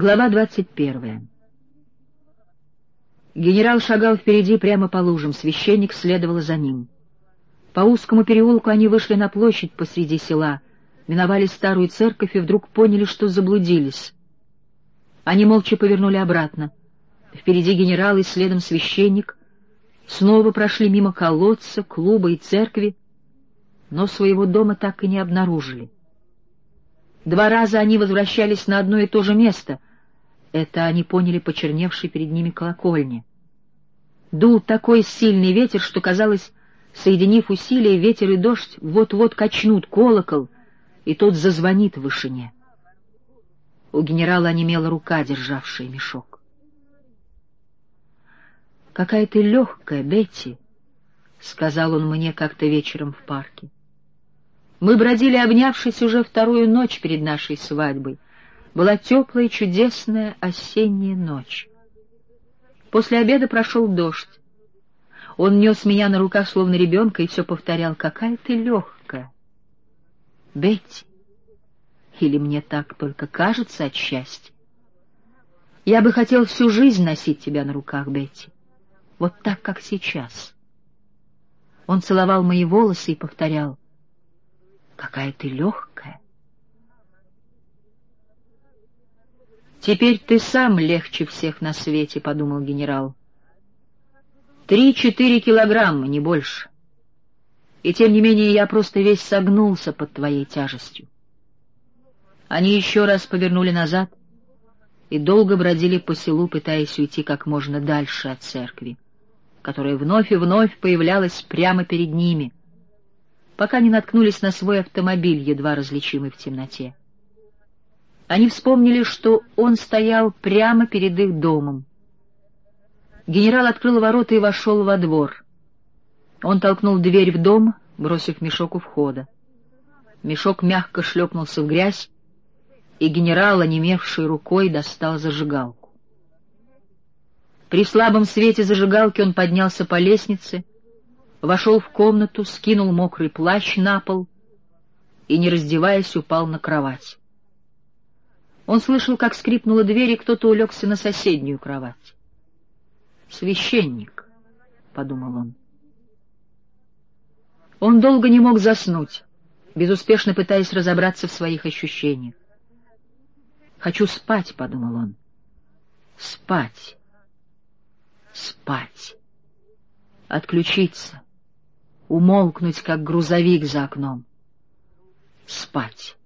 Глава двадцать первая. Генерал шагал впереди прямо по лужам, священник следовал за ним. По узкому переулку они вышли на площадь посреди села, миновали старую церковь и вдруг поняли, что заблудились. Они молча повернули обратно. Впереди генерал и следом священник снова прошли мимо колодца, клуба и церкви, но своего дома так и не обнаружили. Два раза они возвращались на одно и то же место. Это они поняли почерневшей перед ними колокольни. Дул такой сильный ветер, что, казалось, соединив усилия, ветер и дождь вот-вот качнут колокол, и тот зазвонит в вышине. У генерала онемела рука, державшая мешок. «Какая ты легкая, Бетти!» — сказал он мне как-то вечером в парке. Мы бродили, обнявшись уже вторую ночь перед нашей свадьбой. Была теплая, чудесная осенняя ночь. После обеда прошел дождь. Он нес меня на руках, словно ребенка, и все повторял, «Какая ты легкая!» «Бетти!» Или мне так только кажется от счастья? Я бы хотел всю жизнь носить тебя на руках, Бетти. Вот так, как сейчас. Он целовал мои волосы и повторял, Какая ты легкая. Теперь ты сам легче всех на свете, — подумал генерал. Три-четыре килограмма, не больше. И тем не менее я просто весь согнулся под твоей тяжестью. Они еще раз повернули назад и долго бродили по селу, пытаясь уйти как можно дальше от церкви, которая вновь и вновь появлялась прямо перед ними — пока не наткнулись на свой автомобиль, едва различимый в темноте. Они вспомнили, что он стоял прямо перед их домом. Генерал открыл ворота и вошел во двор. Он толкнул дверь в дом, бросив мешок у входа. Мешок мягко шлепнулся в грязь, и генерал, онемевший рукой, достал зажигалку. При слабом свете зажигалки он поднялся по лестнице — вошел в комнату, скинул мокрый плащ на пол и, не раздеваясь, упал на кровать. Он слышал, как скрипнула дверь, и кто-то улегся на соседнюю кровать. «Священник», — подумал он. Он долго не мог заснуть, безуспешно пытаясь разобраться в своих ощущениях. «Хочу спать», — подумал он. «Спать. Спать. Отключиться умолкнуть, как грузовик за окном. Спать.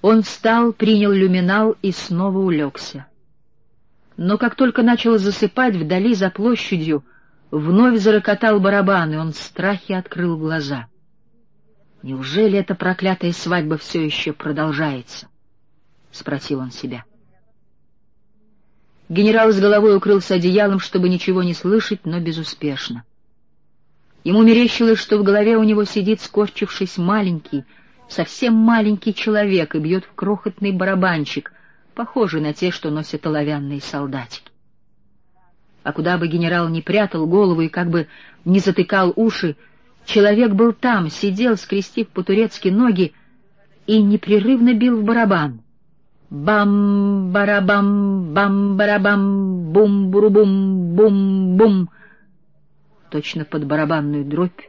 Он встал, принял люминал и снова улегся. Но как только начал засыпать, вдали за площадью вновь зарокотал барабан, и он в страхе открыл глаза. «Неужели эта проклятая свадьба все еще продолжается?» — спросил он себя. Генерал с головой укрылся одеялом, чтобы ничего не слышать, но безуспешно. Ему мерещилось, что в голове у него сидит, скорчившись, маленький, совсем маленький человек и бьет в крохотный барабанчик, похожий на те, что носят оловянные солдатики. А куда бы генерал ни прятал голову и как бы не затыкал уши, человек был там, сидел, скрестив по-турецки ноги, и непрерывно бил в барабан. Бам-барабам, бам-барабам, бум-буру-бум, бум-бум. Точно под барабанную дробь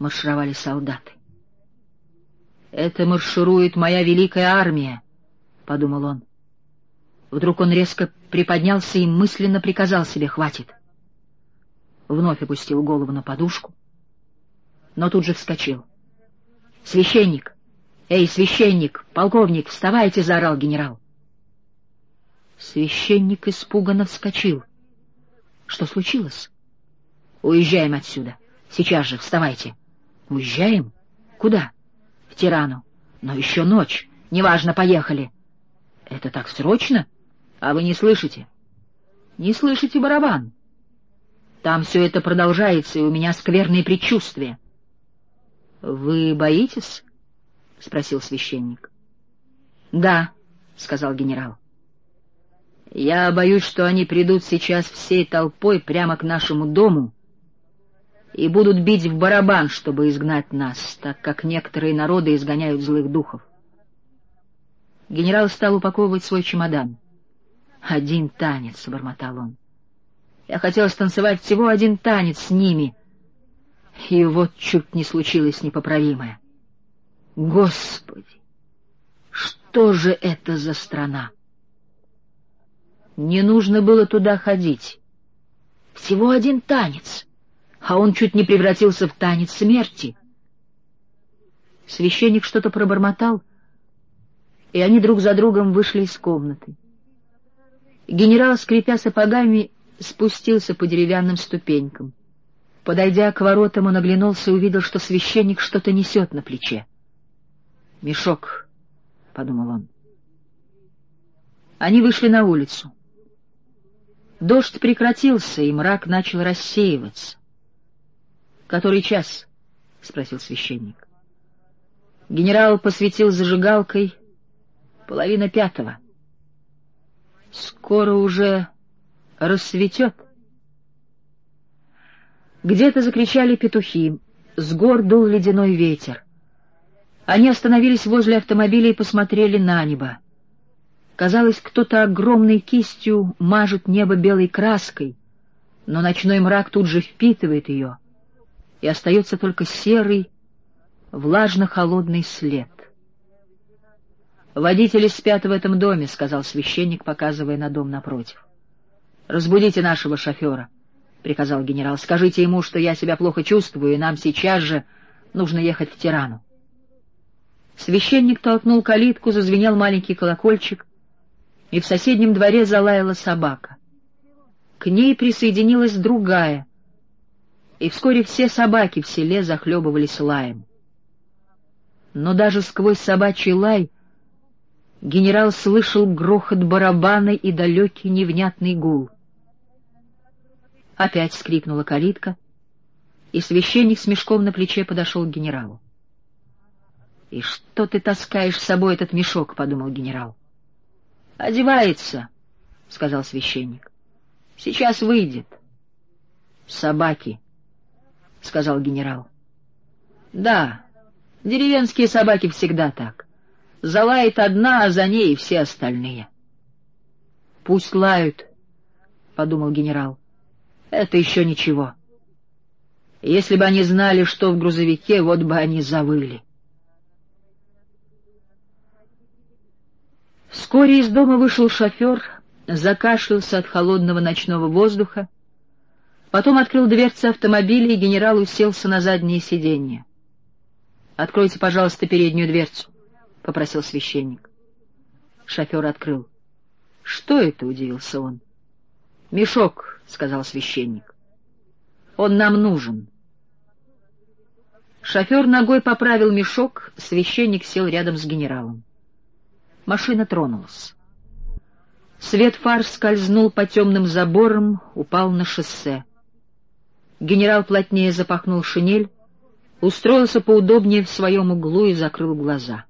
маршировали солдаты. «Это марширует моя великая армия», — подумал он. Вдруг он резко приподнялся и мысленно приказал себе «хватит». Вновь опустил голову на подушку, но тут же вскочил. «Священник! Эй, священник! Полковник, вставайте!» — заорал генерал. Священник испуганно вскочил. Что случилось? Уезжаем отсюда. Сейчас же, вставайте. Уезжаем? Куда? Тирану. Но еще ночь. Неважно, поехали. Это так срочно? А вы не слышите? Не слышите барабан? Там все это продолжается, и у меня скверные предчувствия. — Вы боитесь? — спросил священник. — Да, — сказал генерал. — Я боюсь, что они придут сейчас всей толпой прямо к нашему дому и будут бить в барабан, чтобы изгнать нас, так как некоторые народы изгоняют злых духов. Генерал стал упаковывать свой чемодан. «Один танец», — бормотал он. «Я хотел станцевать всего один танец с ними, и вот чуть не случилось непоправимое. Господи, что же это за страна?» Не нужно было туда ходить. Всего один танец, а он чуть не превратился в танец смерти. Священник что-то пробормотал, и они друг за другом вышли из комнаты. Генерал, скрипя сапогами, спустился по деревянным ступенькам. Подойдя к воротам, он оглянулся и увидел, что священник что-то несет на плече. «Мешок», — подумал он. Они вышли на улицу. Дождь прекратился, и мрак начал рассеиваться. «Который час?» — спросил священник. Генерал посветил зажигалкой половина пятого. Скоро уже рассветет. Где-то закричали петухи, с гор дул ледяной ветер. Они остановились возле автомобиля и посмотрели на небо. Казалось, кто-то огромной кистью мажет небо белой краской, но ночной мрак тут же впитывает ее, и остается только серый, влажно-холодный след. «Водители спят в этом доме», — сказал священник, показывая на дом напротив. «Разбудите нашего шофера», — приказал генерал. «Скажите ему, что я себя плохо чувствую, и нам сейчас же нужно ехать в Тирану». Священник толкнул калитку, зазвенел маленький колокольчик — и в соседнем дворе залаяла собака. К ней присоединилась другая, и вскоре все собаки в селе захлебывались лаем. Но даже сквозь собачий лай генерал слышал грохот барабана и далекий невнятный гул. Опять скрипнула калитка, и священник с мешком на плече подошел к генералу. — И что ты таскаешь с собой этот мешок? — подумал генерал. — Одевается, — сказал священник. — Сейчас выйдет. — Собаки, — сказал генерал. — Да, деревенские собаки всегда так. Залает одна, а за ней все остальные. — Пусть лают, — подумал генерал. — Это еще ничего. Если бы они знали, что в грузовике, вот бы они завыли. — Вскоре из дома вышел шофер, закашлялся от холодного ночного воздуха, потом открыл дверцы автомобиля, и генерал уселся на заднее сиденье. — Откройте, пожалуйста, переднюю дверцу, — попросил священник. Шофер открыл. — Что это? — удивился он. — Мешок, — сказал священник. — Он нам нужен. Шофер ногой поправил мешок, священник сел рядом с генералом. Машина тронулась. Свет фар скользнул по темным заборам, упал на шоссе. Генерал плотнее запахнул шинель, устроился поудобнее в своем углу и закрыл глаза.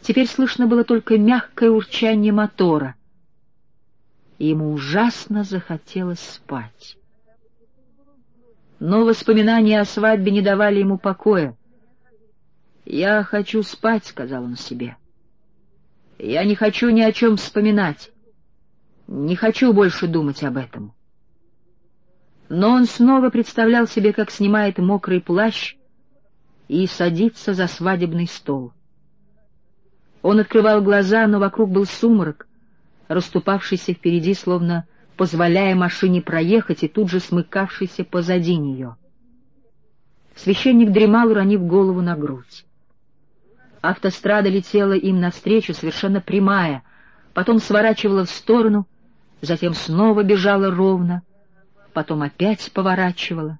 Теперь слышно было только мягкое урчание мотора, ему ужасно захотелось спать. Но воспоминания о свадьбе не давали ему покоя. «Я хочу спать», — сказал он себе. Я не хочу ни о чем вспоминать. Не хочу больше думать об этом. Но он снова представлял себе, как снимает мокрый плащ и садится за свадебный стол. Он открывал глаза, но вокруг был сумрак, расступавшийся впереди, словно позволяя машине проехать и тут же смыкавшийся позади нее. Священник дремал, уронив голову на грудь. Автострада летела им навстречу, совершенно прямая, потом сворачивала в сторону, затем снова бежала ровно, потом опять поворачивала.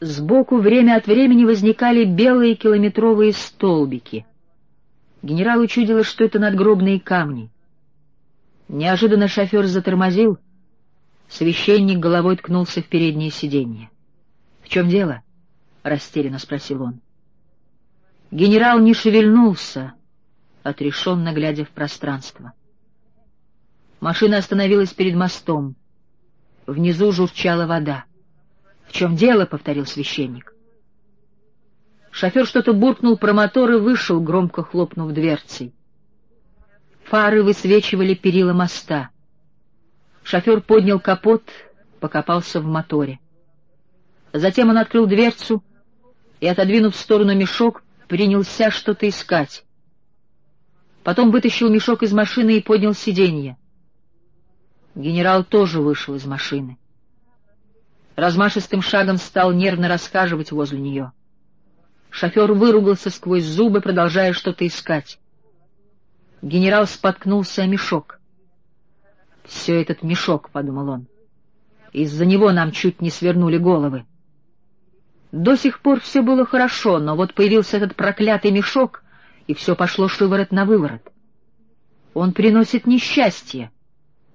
Сбоку время от времени возникали белые километровые столбики. Генерал учудилось, что это надгробные камни. Неожиданно шофер затормозил, священник головой ткнулся в переднее сиденье. — В чем дело? — растерянно спросил он. Генерал не шевельнулся, отрешенно глядя в пространство. Машина остановилась перед мостом. Внизу журчала вода. — В чем дело? — повторил священник. Шофер что-то буркнул про мотор и вышел, громко хлопнув дверцей. Фары высвечивали перила моста. Шофер поднял капот, покопался в моторе. Затем он открыл дверцу и, отодвинув в сторону мешок, принялся что-то искать. Потом вытащил мешок из машины и поднял сиденье. Генерал тоже вышел из машины. Размашистым шагом стал нервно рассказывать возле нее. Шофер выругался сквозь зубы, продолжая что-то искать. Генерал споткнулся о мешок. «Все этот мешок», — подумал он. «Из-за него нам чуть не свернули головы». До сих пор все было хорошо, но вот появился этот проклятый мешок, и все пошло шиворот на выворот. «Он приносит несчастье», —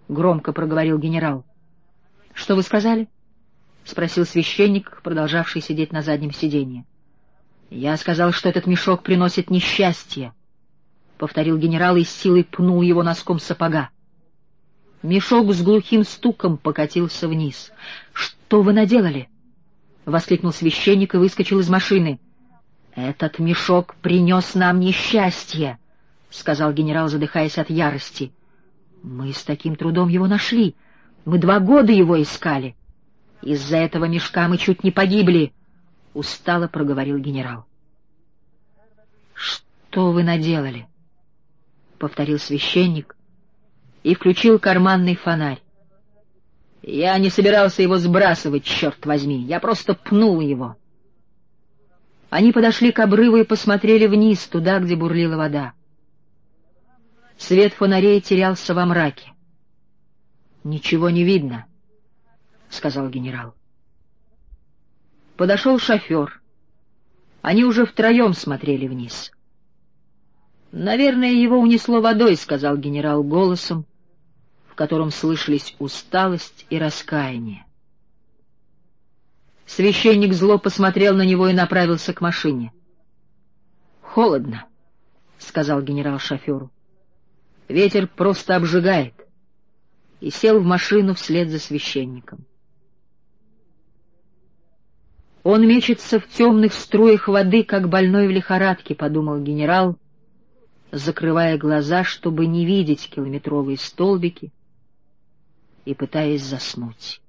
громко проговорил генерал. — Что вы сказали? — спросил священник, продолжавший сидеть на заднем сиденье. — Я сказал, что этот мешок приносит несчастье, — повторил генерал и с силой пнул его носком сапога. Мешок с глухим стуком покатился вниз. — Что вы наделали? — воскликнул священник и выскочил из машины. — Этот мешок принес нам несчастье, — сказал генерал, задыхаясь от ярости. — мы с таким трудом его нашли. Мы два года его искали. Из-за этого мешка мы чуть не погибли, — устало проговорил генерал. — Что вы наделали? — повторил священник и включил карманный фонарь. Я не собирался его сбрасывать, черт возьми, я просто пнул его. Они подошли к обрыву и посмотрели вниз, туда, где бурлила вода. Свет фонарей терялся во мраке. «Ничего не видно», — сказал генерал. Подошел шофер. Они уже втроем смотрели вниз. «Наверное, его унесло водой», — сказал генерал голосом, в котором слышались усталость и раскаяние. Священник зло посмотрел на него и направился к машине. «Холодно», — сказал генерал шоферу. Ветер просто обжигает. И сел в машину вслед за священником. Он мечется в темных струях воды, как больной в лихорадке, — подумал генерал, закрывая глаза, чтобы не видеть километровые столбики и пытаясь заснуть.